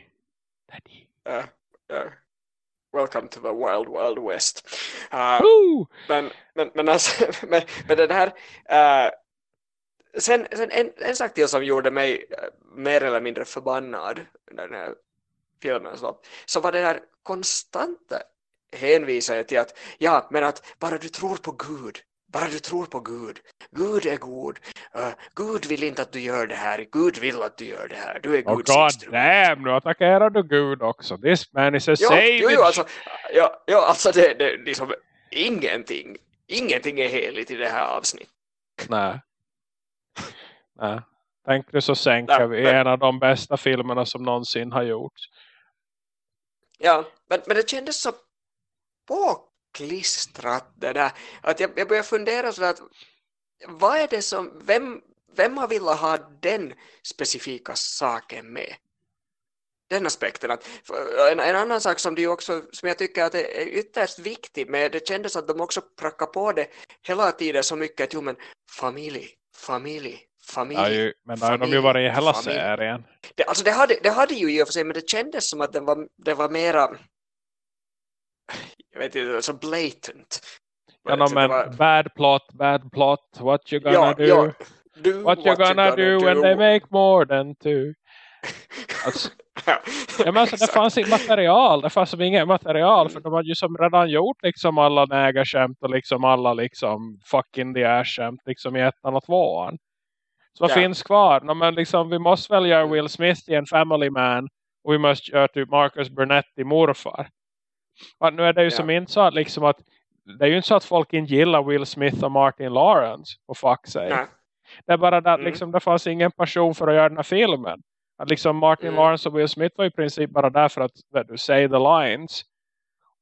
Daddy. Ja, ja. Welcome to the wild wild west. Uh, men, men, men alltså, men, men det här uh, sen, sen en, en sak till som gjorde mig eh, mer eller mindre förbannad när den här filmen slopp, så var det här konstanta hänvisningen till att ja, men att bara du tror på Gud bara du tror på Gud. Gud är god. Uh, Gud vill inte att du gör det här. Gud vill att du gör det här. Du är Oh Guds god instrument. damn, nu attackerar du Gud också. This man is a Jo, savage. jo, jo, alltså, ja, ja, alltså det, det liksom ingenting. Ingenting är heligt i det här avsnittet. Nej. Nej. Tänk du så sänker Nej, vi men- en av de bästa filmerna som någonsin har gjorts. Ja, men, men det kändes så påklistrat det där. Att jag, jag började fundera så att vad är det som, vem, vem har velat ha den specifika saken med? Den aspekten. Att, en, en annan sak som, de också, som jag tycker att är ytterst viktig med, det kändes att de också prackade på det hela tiden så mycket att jo men familj, familj, familj. Ja, ju, men det har de ju varit i hela serien. Det, alltså det hade, det hade ju i och för sig, men det kändes som att det var, det var mera jag vet inte, så blatant. Ja, no, det men var- bad plot, bad plot. What you gonna ja, do? ja, do What you gonna, do when they make more than two? Alltså, ja, ja, men alltså, det fanns inget material. Det fanns inget material. För de hade ju som redan gjort liksom alla nägarskämt och liksom alla liksom fucking the ass skämt liksom i ettan och tvåan. Så vad Ja. finns kvar? No, men liksom, vi måste väl göra Will Smith till en family man. Och vi måste göra typ Marcus Burnett till morfar. Och nu är det ju Ja. som inte så att liksom att det är ju inte så att folk inte gillar Will Smith och Martin Lawrence. Och fuck sig. Nej. Det är bara det att Mm. liksom, det fanns ingen passion för att göra den här filmen. Att liksom Martin Mm. Lawrence och Will Smith var i princip bara där för att du, say the lines.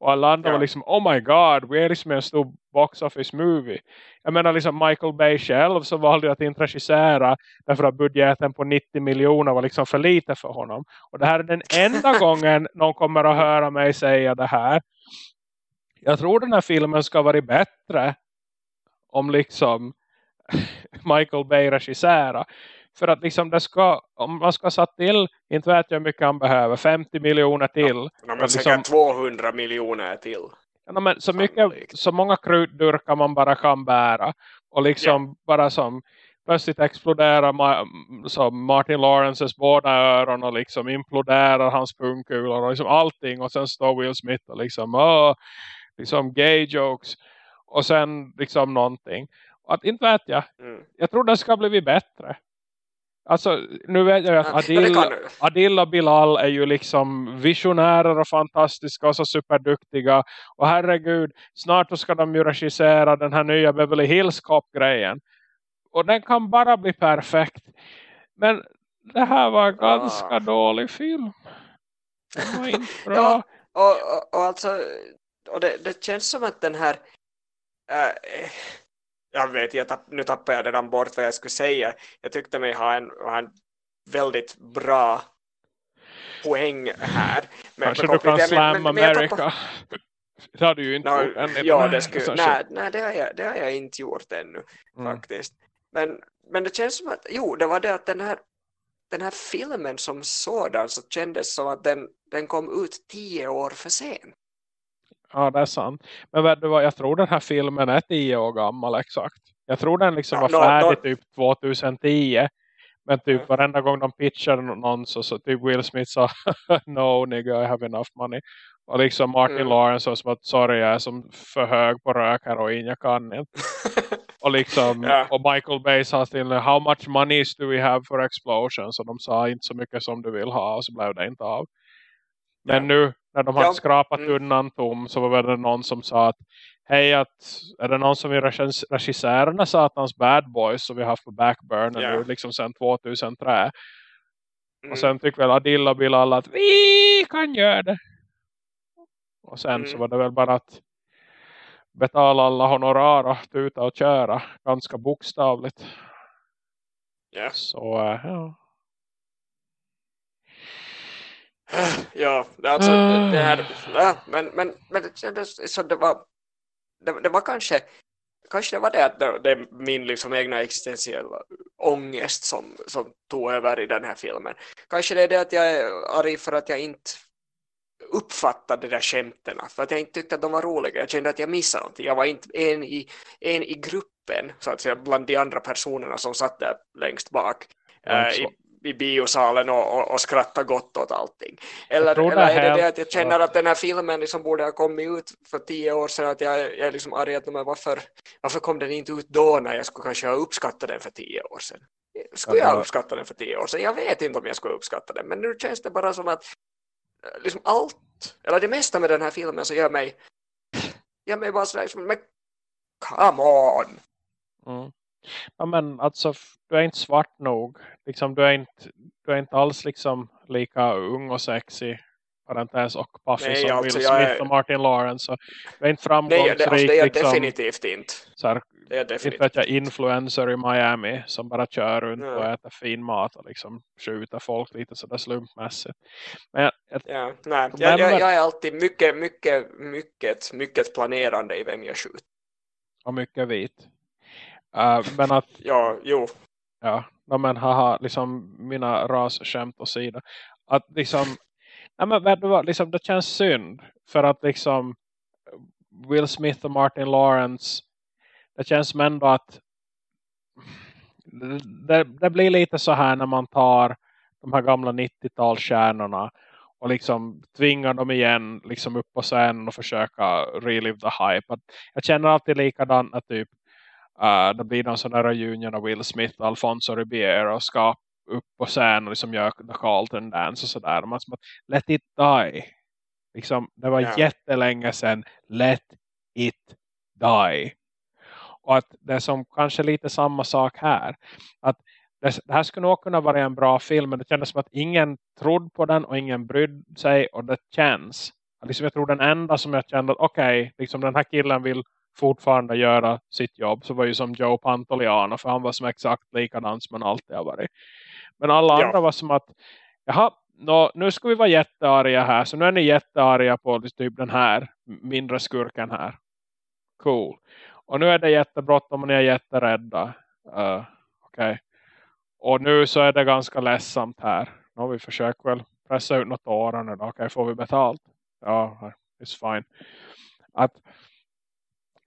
Och alla andra Ja. var liksom, oh my god, vi är liksom en stor box office movie. Jag menar liksom Michael Bay själv så valde att inte regissera därför att budgeten på 90 miljoner var liksom för lite för honom. Och det här är den enda gången någon kommer att höra mig säga det här. Jag tror den här filmen ska vara bättre om liksom Michael Bay regissera. För att liksom det ska, om man ska satt till, inte vet jag hur mycket han behöver, 50 miljoner till. Ja, men säkert liksom- 200 miljoner till. Ja, men så, mycket, så många krutdurkar man bara kan bära. Och liksom bara som plötsligt exploderar Ma så Martin Lawrences båda öron och liksom imploderar hans pungkulor och liksom allting och sen står Will Smith och liksom, åh, liksom gay jokes och sen liksom någonting. Att inte vet jag, Mm. jag tror det ska bli bättre. Alltså, nu vet jag att Adil, det. Adil och Bilal är ju liksom visionärer och fantastiska och så superduktiga. Och herregud, snart ska de ju regissera den här nya Beverly Hills Cop-grejen. Och den kan bara bli perfekt. Men det här var en Ah. ganska dålig film. Den var inte bra. Ja. Och, och, och alltså, och det, det känns som att den här, äh, jag vet, jag tapp, nu tappar jag redan bort vad jag skulle säga. Jag tyckte mig ha en, ha en väldigt bra poäng här. med- Kanske du kan slam Men- men America. Det har du ju inte gjort än. ja, det, skulle, nej, nej det, har jag, det har jag inte gjort ännu Mm. faktiskt. Men, men det känns som att, jo, det var det att den här, den här filmen som sådan så kändes som att den, den kom ut tio år för sent. Ja, det är sant. Men vet du vad, jag tror den här filmen är tio år gammal exakt. Jag tror den liksom Ja, var färdig nå- typ 2010. Men typ Mm. varenda gång de pitchade någon så, så typ Will Smith sa No nigga, I have enough money. Och liksom Martin Mm. Lawrence som att sorry jag är som för hög på rökheroin, jag kan inte. Och liksom, Ja. och Michael Bay sa till How much money do we have for explosions? Och de sa inte så mycket som du vill ha och så blev det inte av. Men Ja. nu när de hade Ja. skrapat Mm. undan tom så var det någon som sa att hej att är det någon som vill regis- regissera Satans Bad Boys som vi har haft på backburner Ja. nu liksom sedan 2003. Mm. Och sen tycker väl Adil och Bilal att vi kan göra det. Och sen Mm. så var det väl bara att betala alla honorar och tuta och köra ganska bokstavligt. ja. Så äh, ja. Ja, alltså det, det här, Ah. ja, men, men, men det kändes så det var, det, det var kanske, kanske det var det att det, det min liksom egna existentiella ångest som, som tog över i den här filmen. Kanske det är det att jag är arg för att jag inte uppfattade de där skämten, för att jag inte tyckte att de var roliga. Jag kände att jag missade någonting. Jag var inte en i, en i gruppen, så att säga, bland de andra personerna som satt där längst bak i, i biosalen och, och, och skratta gott åt allting. Eller, det eller är det det helt- att jag känner att den här filmen liksom borde ha kommit ut för tio år sedan, att jag, jag är liksom arg att men varför, varför kom den inte ut då när jag skulle kanske ha uppskattat den för tio år sedan? Skulle Ja, jag det- ha uppskattat den för tio år sedan? Jag vet inte om jag skulle uppskatta den, men nu känns det bara som att eh, liksom allt, eller det mesta med den här filmen så gör mig, gör mig bara sådär, liksom, men come on! Mm. Ja men alltså du är inte svart nog. Liksom, du, är inte, du är inte alls liksom lika ung och sexy parentes och puffy Nej, som alltså, Will Smith är- och Martin Lawrence. Så du är inte Nej, framgångsrik det, alltså, det är jag liksom, definitivt inte. så här, Det är inte vet jag, influencer i Miami som bara kör runt Ja. och äter fin mat och liksom skjuter folk lite sådär slumpmässigt. Men jag, jag, Ja, nej, jag, jag, jag är alltid mycket, mycket, mycket, mycket planerande i vem jag skjuter. och mycket vit. Uh, men att Ja, jo. Ja, no, men haha, liksom mina rasskämt och sida. Att liksom, nej men vet du vad, liksom det känns synd. För att liksom Will Smith och Martin Lawrence, det känns som ändå att det, det blir lite så här när man tar de här gamla 90-talsstjärnorna och liksom tvingar dem igen liksom upp på scenen och försöka relive the hype. Att jag känner alltid likadant att typ Uh, det blir någon sån där reunion av Will Smith Alfonso Ribeiro och ska upp på scen och liksom gör The Carlton Dance och sådär. Man som att, let it die. Liksom, det var Ja. jättelänge sedan. Let it die. Och att det är som kanske lite samma sak här. Att det, det här skulle nog kunna vara en bra film men det kändes som att ingen trodde på den och ingen brydde sig och det känns. Liksom jag tror den enda som jag kände att okej, okay, liksom den här killen vill fortfarande göra sitt jobb så var ju som Joe Pantoliano för han var som exakt likadan som han alltid har varit. Men alla Ja. andra var som att jaha, nå, nu ska vi vara jättearga här så nu är ni jättearga på typ den här mindre skurken här. Cool. Och nu är det jättebråttom och ni är jätterädda. Uh, Okej. Okay. Och nu så är det ganska ledsamt här. Nå, vi försöker väl pressa ut något åren nu då. Okej, okay, får vi betalt? Ja, it's fine. Att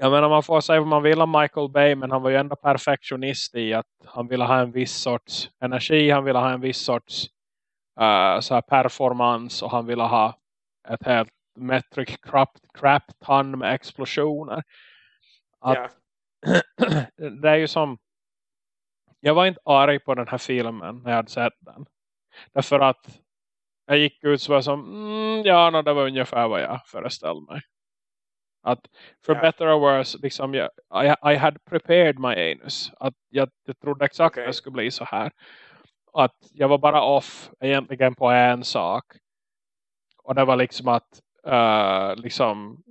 jag menar man får säga vad man vill om Michael Bay men han var ju ändå perfektionist i att han ville ha en viss sorts energi, han ville ha en viss sorts uh, så här performance och han ville ha ett helt metric crap, crap ton med explosioner. Att, yeah. det är ju som jag var inte arg på den här filmen när jag hade sett den. Därför att jag gick ut så var som mm, ja, no, det var ungefär vad jag föreställde mig. Att för yeah. better or worse, liksom, jag, I, I had prepared my anus. Att jag, jag trodde exakt okay. att det skulle bli så här. Att jag var bara off egentligen på en sak. Och det var liksom att uh, liksom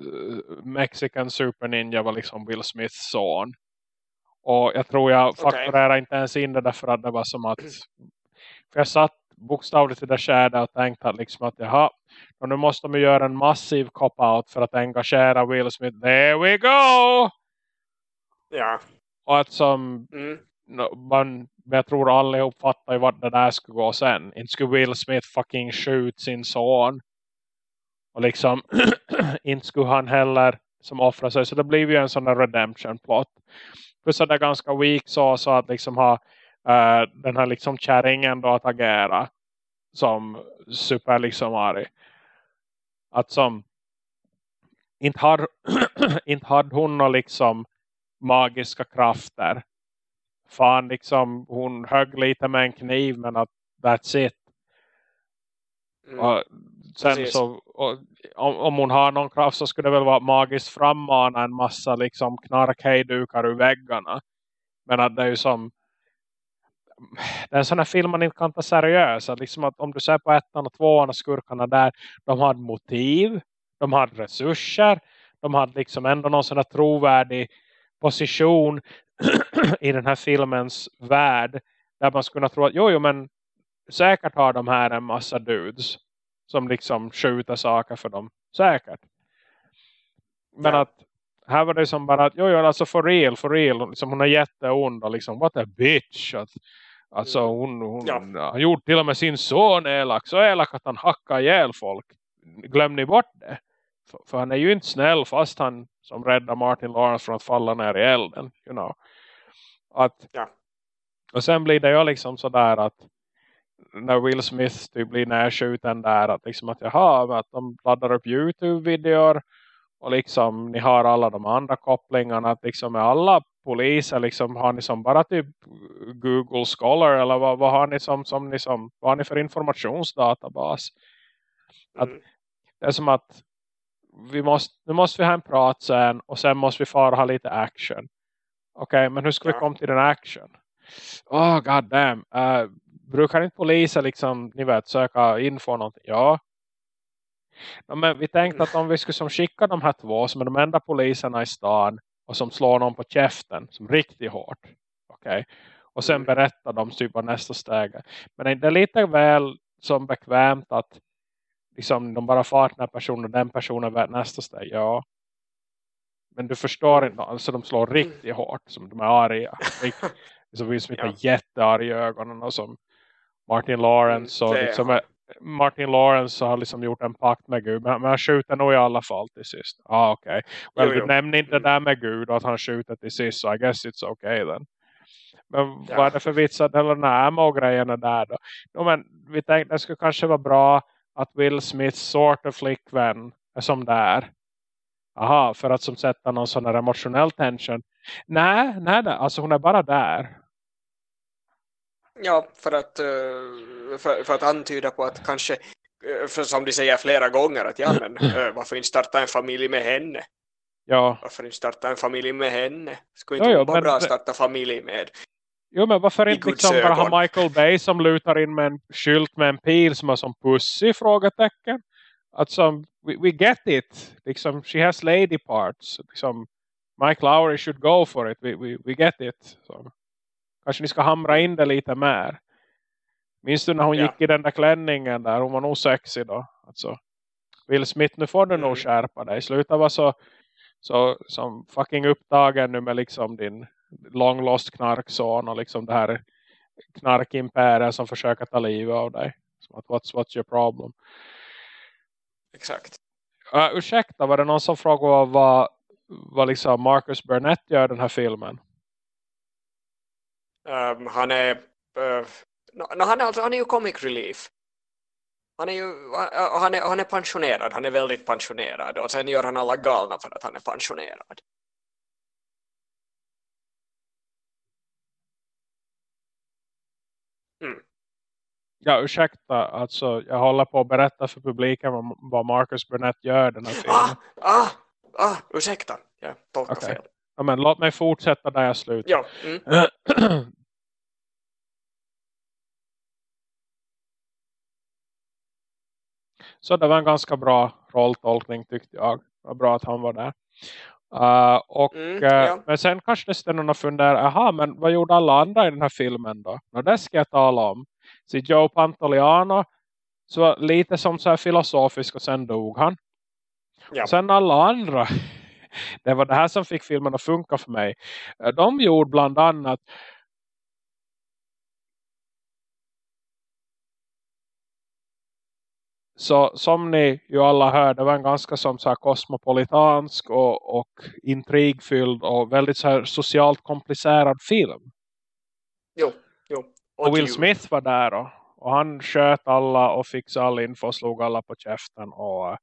uh, Mexican Super Ninja var liksom Will Smiths son. Och jag tror jag fakturerade okay. inte ens in det därför att det var som att för jag satt bokstavligt i det skädet och tänkte att liksom att jaha, nu måste de göra en massiv cop-out för att engagera Will Smith. There we go! Ja. Och att som mm. man, jag tror allihop fattar ju vart det där skulle gå sen. Inte skulle Will Smith fucking shoot sin son. Och liksom inte skulle han heller som offrar sig. Så det blir ju en sån där redemption plot. Plus att det är ganska weak så, så att liksom ha uh, den här liksom kärringen då att agera som super liksom arg. Att som inte har inte hade hon några liksom magiska krafter. Fan liksom hon högg lite med en kniv men att that's it. Mm. Och sen Precis. så och, om, om hon har någon kraft så skulle det väl vara magiskt frammana en massa liksom knarkhejdukar ur väggarna. Men att det är ju som det är en sån här film man inte kan ta seriös. Att liksom att om du ser på ettan och tvåan och skurkarna där. De har motiv. De har resurser. De har liksom ändå någon sån här trovärdig position i den här filmens värld. Där man skulle tro att jo, jo men säkert har de här en massa dudes. Som liksom skjuter saker för dem. Säkert. Men ja. att här var det som bara att jo, jo alltså for real, for real. Liksom, hon är jätteond och liksom what a bitch. Att, Alltså mm. hon, hon ja. har gjort till och med sin son elak. Så elak att han hackar ihjäl folk. Glöm ni bort det. För, för, han är ju inte snäll fast han som räddar Martin Lawrence från att falla ner i elden. You know. Att, ja. Och sen blir det ju liksom sådär att när Will Smith typ blir närskjuten där att liksom att jaha, att de laddar upp Youtube-videor och liksom ni har alla de andra kopplingarna att liksom med alla poliser liksom har ni som bara typ Google Scholar eller vad, vad har ni som, som ni som vad har ni för informationsdatabas? Att mm. det är som att vi måste, nu måste vi ha en prat sen och sen måste vi fara ha lite action. Okej okay, men hur ska ja. vi komma till den action? Oh god damn uh, brukar inte poliser liksom ni vet söka info någonting? Ja. Ja, men vi tänkte att om vi skulle som skicka de här två som är de enda poliserna i stan och som slår någon på käften som riktigt hårt. Okay? Och sen mm. berättar de typ vad nästa steg är. Men det är lite väl som bekvämt att liksom de bara far den här personen och den personen vet nästa steg. Ja. Men du förstår inte. Alltså de slår riktigt hårt. Som de är arga. Som vi som inte är jättearg i ögonen. Och som Martin Lawrence. Och liksom Martin Lawrence har liksom gjort en pakt med Gud. Men, men han skjuter nog i alla fall till sist. Ja, ah, okej. Okay. Well, du nämnde inte det där med Gud att han skjuter till sist. Så I guess it's okay then. Men ja. vad är det för vits att hela den här grejerna där då? No, men vi tänkte det skulle kanske vara bra att Will Smiths sort of flickvän är som där. Aha, för att som sätta någon sån här emotionell tension. Nej, nej, alltså hon är bara där. Ja, för att, eh, för, för, att antyda på att kanske, eh, för som de säger flera gånger, att ja, men eh, varför inte starta en familj med henne? Ja. Varför inte starta en familj med henne? Skulle inte jo, jo, vara bra att starta familj med? Jo, men varför inte liksom bara ha Michael Bay som lutar in med en skylt med en pil som har som pussy? Frågetecken. Alltså, we, we get it. Liksom, she has lady parts. Liksom, Mike Lowry should go for it. We, we, we get it. Så. Kanske ni ska hamra in det lite mer. Minns du när hon ja. gick i den där klänningen där? Hon var nog sexig då. Alltså, Will Smith, nu får du mm. nog skärpa dig. Sluta vara så, så som fucking upptagen nu med liksom din long lost knarkson och liksom det här knarkimperiet som försöker ta livet av dig. Som att what's, what's your problem? Exakt. Uh, ursäkta, var det någon som frågade vad vad liksom Marcus Burnett gör den här filmen? Um, han är uh, no, han, är alltså, han är ju comic relief. Han är ju han är, han är pensionerad, han är väldigt pensionerad och sen gör han alla galna för att han är pensionerad. Mm. Ja, ursäkta, alltså jag håller på att berätta för publiken vad Marcus Burnett gör den här filmen. Ah, ah, ah ursäkta, jag tolkar okay. fel. Ja, men låt mig fortsätta där jag slutar. Ja. Mm. Så det var en ganska bra rolltolkning tyckte jag. Det var bra att han var där. Uh, och, mm, uh, ja. Men sen kanske det ställer någon fundera, aha, men vad gjorde alla andra i den här filmen då? Nå, det ska jag tala om. Så Joe Pantoliano så lite som så filosofisk och sen dog han. Ja. Och sen alla andra, det var det här som fick filmen att funka för mig. Eh, de gjorde bland annat Så som ni ju alla hör, det var en ganska som så kosmopolitansk och, och intrigfylld och väldigt så socialt komplicerad film. Jo, jo. Och, och Will Smith var där då. Och han sköt alla och fixade all info, slog alla på käften och eh,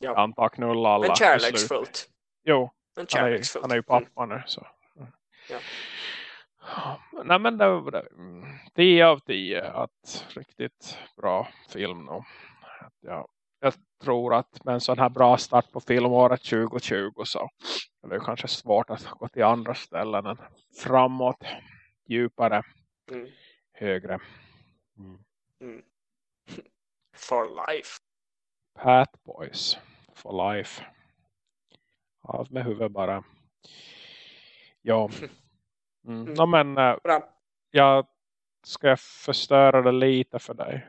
ja. antar knulla alla. Men kärleksfullt. Jo. Han, är, han är ju pappa mm. nu. Så. Ja. Nej men det var 10 av 10 att riktigt bra film nog ja, jag tror att med en sån här bra start på filmåret 2020 så är det kanske svårt att gå till andra ställen än framåt, djupare, mm. högre. Mm. Mm. For life. Pat Boys. For life. Av med huvudet bara. Ja. Mm. mm. No, men äh, jag ska förstöra det lite för dig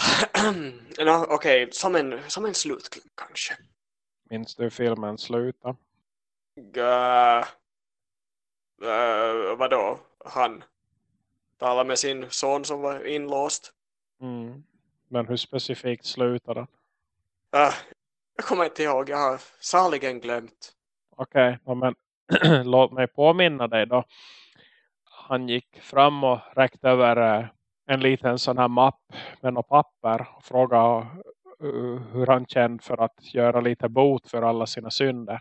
no, Okej, okay. som, en, som en slutklipp kanske. Minns du filmen Sluta? Uh, uh, vadå? Han talar med sin son som var inlåst. Mm. Men hur specifikt slutar den? Uh, jag kommer inte ihåg, jag har saligen glömt. Okej, okay, men låt mig påminna dig då. Han gick fram och räckte över en liten sån här mapp med något papper och fråga uh, hur han kände för att göra lite bot för alla sina synder.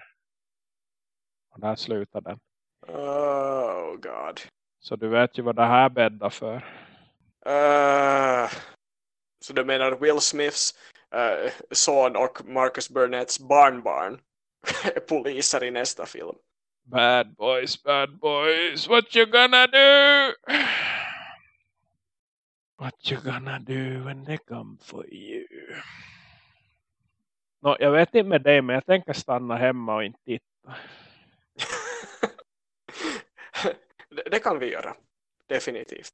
Och där slutar den. Oh god. Så du vet ju vad det här bäddar för. Uh, så du menar Will Smiths uh, son och Marcus Burnetts barnbarn poliser i nästa film. Bad boys, bad boys, what you gonna do? What you gonna do when they come for you? No, jag vet inte med dig men jag tänker stanna hemma och inte titta. det kan vi göra. Definitivt.